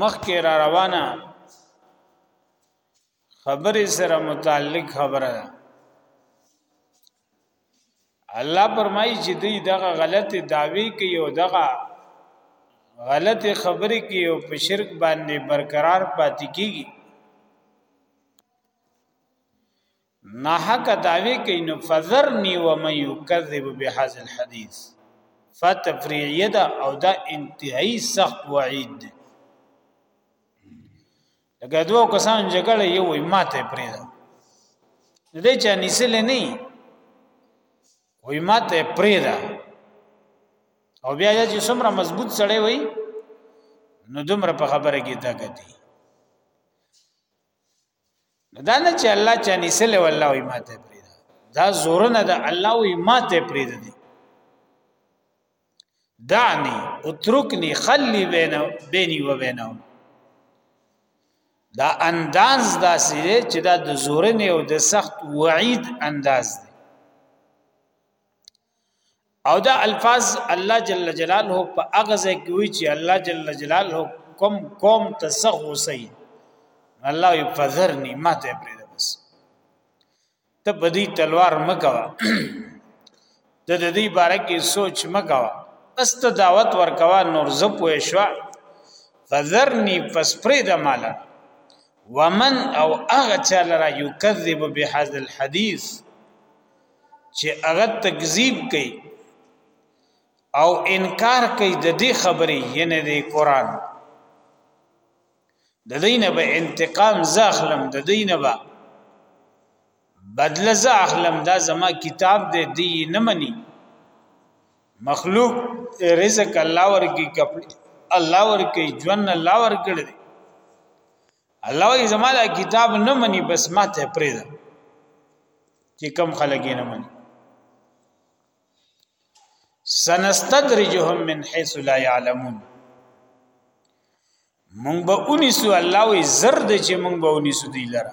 مخکې را روانه خبرې سره متعلق خبره ده الله پرمایي چې دوی دغه غلط داوی کوي او دغه غلط خبرې کوي او په شرک باندې برقرار پاتې کیږي نه حق داوی کین فذرنی و من یکذب بهذا الحديث فتفریعیه دا او دا انتهایی سخت وعید دی لکه دوه کسان جګړه یو وي ماته پریدا دې چا نسل نه وي ماته پریدا او بیا چې څومره مضبوط سړی وي نو دومره په خبره کې طاقت دی دا نه چې الله چا نسله والله وي ماته پریدا دا زور نه ده الله وي ماته پریدا دي دعني اتركني خلي بين بيني وبينهم دا انداز دا سره چې دا د زورن او د سخت وعید انداز دی او دا الفاظ الله جل جلاله په هغه ځای کې وی چې الله جل جلاله کوم قوم ته سغوسی الله یې فذرنی ماته پرې بس ته بدی تلوار مکوا ته د دې باره کې سوچ مکوا بس ته دعوت ورکوا نور زه پوه شو فذرنی پس پرې د مالا ومن او هغه چا لرا یکذب بهذا الحديث چې هغه تکذیب کوي او انکار کوي د دې خبرې ینه د قران د دینه به انتقام زخلم د دینه به بدل زخلم دا زما کتاب دې دی نه مني مخلوق رزق الله ورکی کپڑے الله ورکی ژوند الله ورکړي الله وی زما دا کتاب نه مني بس ما ته پریدا چې کم خلک نه مني سنستدرجهم من حيث لا يعلمون مونږ به اونیسو الله وی زرد چې مونږ به اونیسو دی لره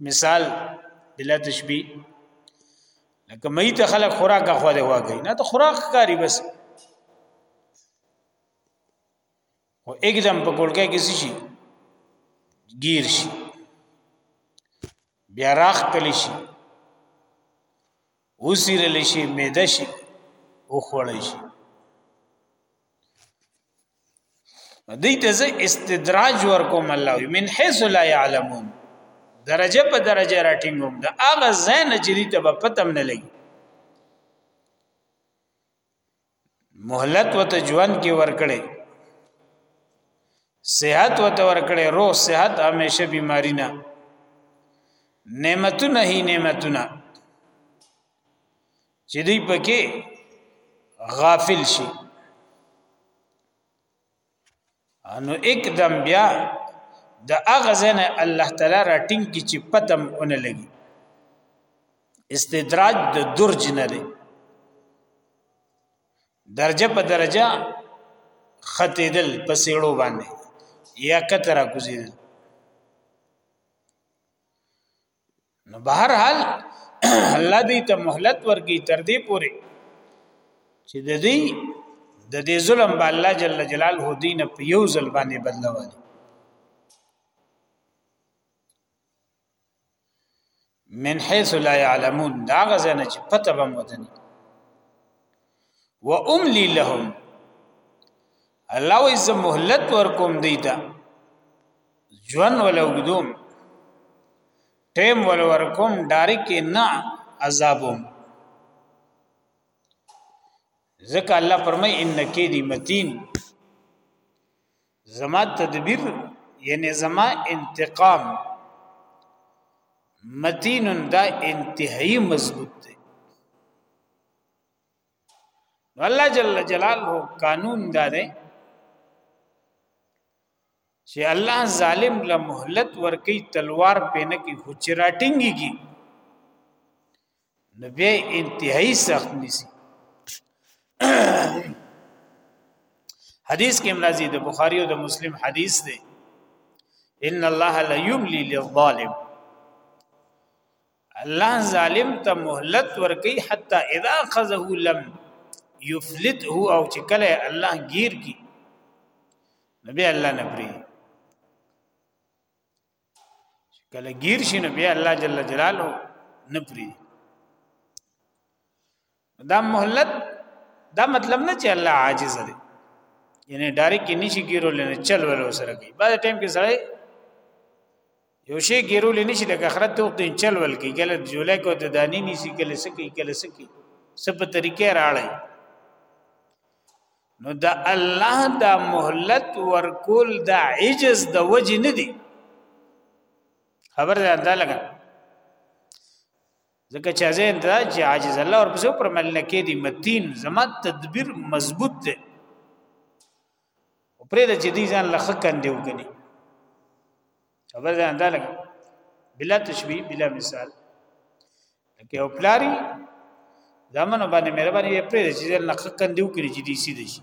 مثال بلا تشبیه لکه مې ته خلک خوراک اخوا دی واګي نه ته خوراک کاری بس او اګدم په ګولګه کې شي گیر شي بیا راخ کلی شي وسیرل شي میده شي او خوړل شي دې ته زه استدراج ورکوم الله من حيث لا يعلمون درجه په درجه راټینګوم دا هغه زین چې دې ته په پتم نه لګي مهلت وته ژوند کې ورکړي صحت وته ورکړي روح صحت همیشه بیماری نه نعمتونه هی نعمتونه چې دوی پکې غافل شي انو اکدم بیا د اغزنه الله تعالی راټینګ کی چې پتم اون لګي استدراج د درج نه لري درجه په درجه ختیدل په سیړو باندې یا کتره کوزیدل نو بهر حال الله دې ته مهلت ورکړي تر دې پوري چې د دې د دې ظلم به الله جل جلاله دین په یو ځل باندې بدلوالي من حيث لا يعلمون دا غزنه چې پته بم ودني واملي لهم الله وې زه مهلت ورکوم دی ته ژوند ولا وګدوم ټیم ولا ورکوم ډاریک نه عذابوم ځکه الله فرمای ان کې دی متین زما تدبیر یعنی زما انتقام متین دا انتهایی مضبوط دی الله جل جلاله قانون دا دی چې الله ظالم له مهلت ورکی تلوار پینه کی خچراټینګي کی نو به انتهایی سخت نسی حدیث کې مرضی د بخاری او د مسلم حدیث دی ان الله لا یملی للظالم الله ظالم ته مهلت ورکي حتا اذا خذه لم يفلته او چې کله الله گیر کی نبی الله نه پری کله گیر شي نبی الله جل جلاله نه پری دا مهلت دا مطلب نه چې الله عاجز دی یعنی ډایرک کې نشي ګیرول نه چل ول سره کوي بعد ټیم کې سره یو شی ګیرول نشي د اخرت ته وخت چل ول کې ګل جولای کو ته دانی نشي کله سکی کله سکی سب طریقې راړی نو دا الله دا مهلت ورکول دا عجز د وجه نه دی خبر ده لګا ځکه چې ازه انتظا چې عاجز الله او پسو پر ملکه دی متین زما تدبیر مضبوط دی او پرې د جدي ځان لخه کندې وګني خبر ده انده لګ بلا تشبیه بلا مثال لکه او پلاری زمانو باندې مهرباني پرې د جدي لخه کندې وګني جدي سي دي شي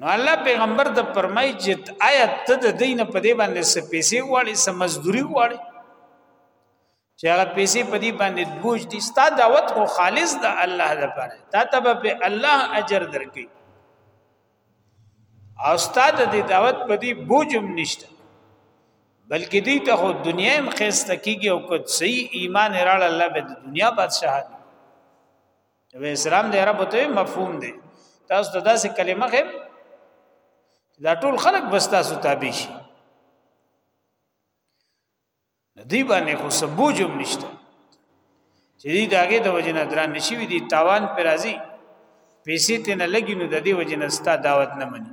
نو الله پیغمبر ته فرمایي چې آیا ته د دین په دی باندې څه پیسې غواړي څه مزدوري غواړي چې هغه پیسې په دی باندې بوج دي ستا دعوت خو خالص د الله لپاره تا ته به الله اجر درکړي او ستا د دعوت په دی بوج هم نشته بلکې دی ته خو دنیا هم خسته کیږي او کله صحیح ایمان راړ الله به د دنیا بادشاہ و اسلام دی رب ته مفهوم دی تاسو ته داسې کلمه غیم دا ټول خلق بس تاسو تابع شي دی باندې خو سبوج هم نشته چې دی داګه د وجه نه دران نشي وي دی تاوان پر راځي پیسې ته نه لګي نو د دې وجه نه ستا دعوت نه مني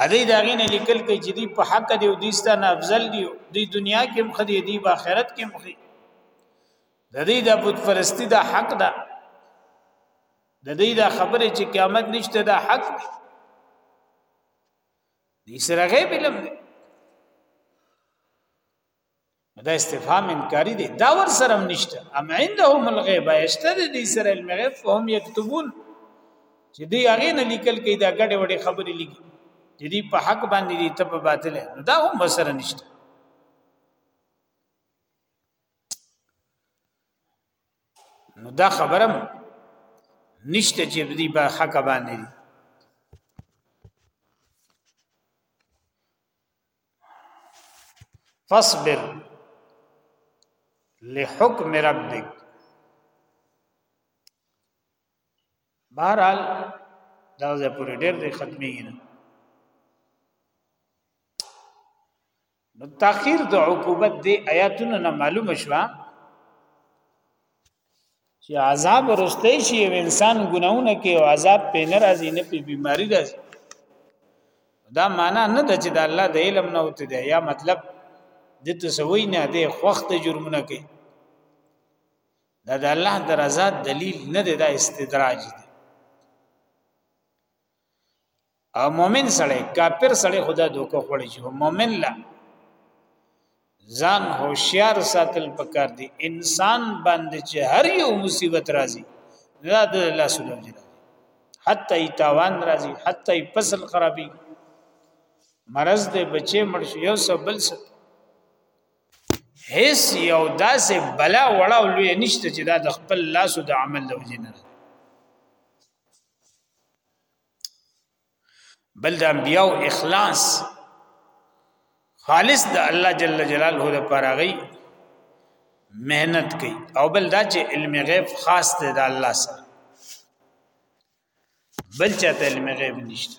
هدي دا غینه لیکل کې چې دی په حق دی او دیستا نه افضل دی دی دنیا کې مخ دی دی په آخرت کې مخ دی د دې د بت پرستی دا حق ده د دې دا خبره چې قیامت نشته دا حق دی دې سره غیب علم دی دا استفهام انکاری دی دا ور سره نشته ام عندهم الغیب اشته دې سره علم غیب فهم یكتبون چې دی هغه نه لیکل کې دا ګډه وډه خبرې لیکي چې دی په حق باندې دی ته په باطل دا هم سره نشته نو دا خبرم نشته چې دی په حق باندې دی فاصبر لحکم ربک بهرحال دا زه پورې ډېر دی ختمي نه نو تاخير د عقوبت دی آیاتونو نه معلومه شوه چې عذاب ورسته شي او انسان ګناونه کوي او عذاب په نه راځي نه په بیماری راځي دا معنا نه ده چې د الله د علم نه وته دی یا مطلب د تسوی نه دی خوخت جرمونه کوي دا د الله د رضا دلیل نه دی دا استدراج دی او مؤمن سره کافر سره خدا دوکه خوړی چې مؤمن لا ځان هوشیار ساتل پکار دی انسان باندې چې هر یو مصیبت راځي دا د الله سره دی حتی تاوان راځي حتی فصل خرابي مرض دې بچي مړ شي یو څه بل څه هیڅ یو داسې بلا وړه لوی نشته چې دا د خپل لاسو د عمل د وجې نه بل د انبیاء اخلاص خالص د الله جل جلاله لپاره غي مهنت کوي او بل دا چې علم غیب خاص دی د الله سره بل چاته علم غیب نشته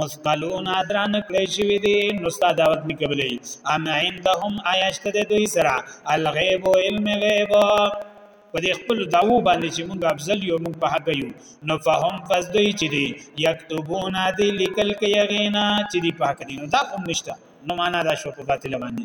مثقلون دران کړی شوی دی نو ستا دعوت نه قبلې ام عندهم آیاشت د دوی سره الغیب علم غیب په دې خپل داوو باندې چې موږ افضل یو موږ په حق یو نو فهم پس دوی چې دی یكتبون دی لیکل کې یغینا چې دی په حق دي نو دا کوم نشته نو معنا دا شو په باطل باندې